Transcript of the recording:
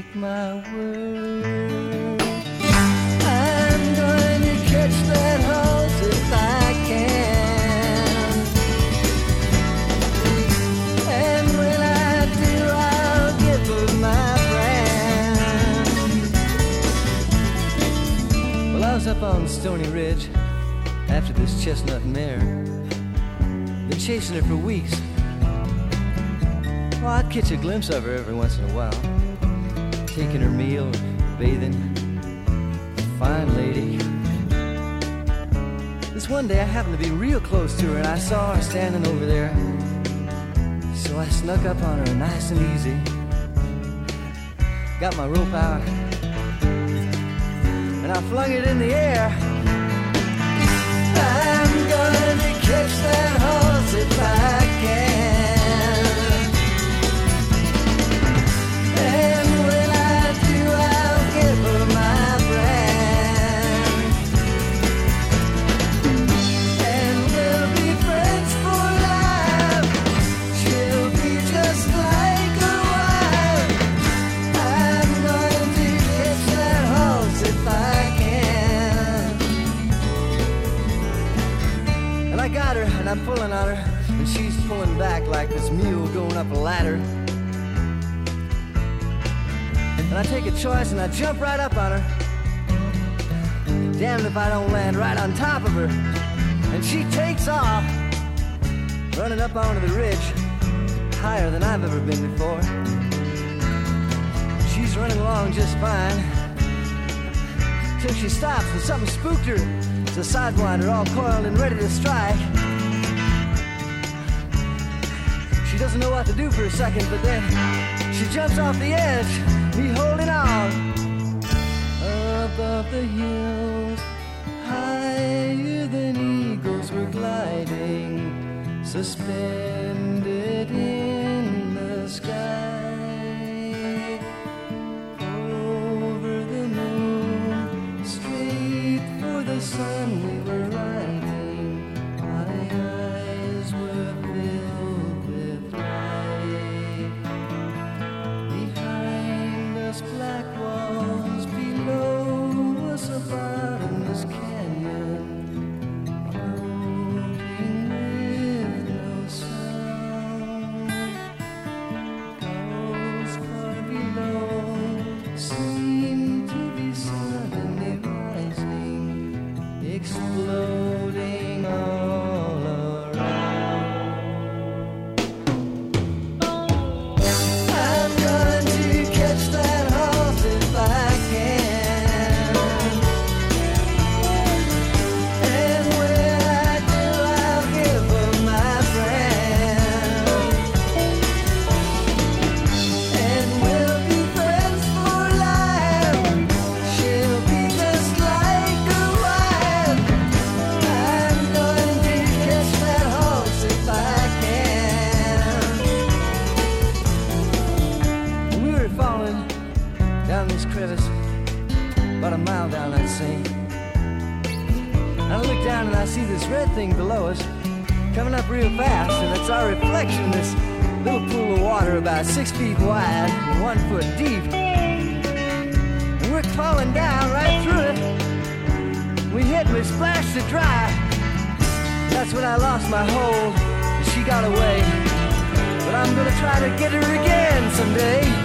take my word. I'm going to catch that horse if I can. And when I do, I'll give her my brand. Well, I was up on Stony Ridge after this chestnut mare. Been chasing her for weeks. Well, I'd catch a glimpse of her every once in a while. Taking her meal, bathing. Fine lady. This one day I happened to be real close to her and I saw her standing over there. So I snuck up on her nice and easy. Got my rope out. And I flung it in the air. And I got her, and I'm pulling on her, and she's pulling back like this mule going up a ladder. And I take a choice and I jump right up on her. Damned if I don't land right on top of her. And she takes off, running up onto the ridge, higher than I've ever been before. She's running along just fine. Till she stops and something spooked her. A sidewinder all coiled and ready to strike. She doesn't know what to do for a second, but then she jumps off the edge, me holding on. Above the hills, higher than eagles were gliding, suspended in the sky. For crevice, about a mile down, say. And I look down and I see this red thing below us coming up real fast, and it's our reflection in this little pool of water about six feet wide and one foot deep. And we're falling down right through it. We hit we splashed it dry. That's when I lost my hold. and She got away. But I'm gonna try to get her again someday.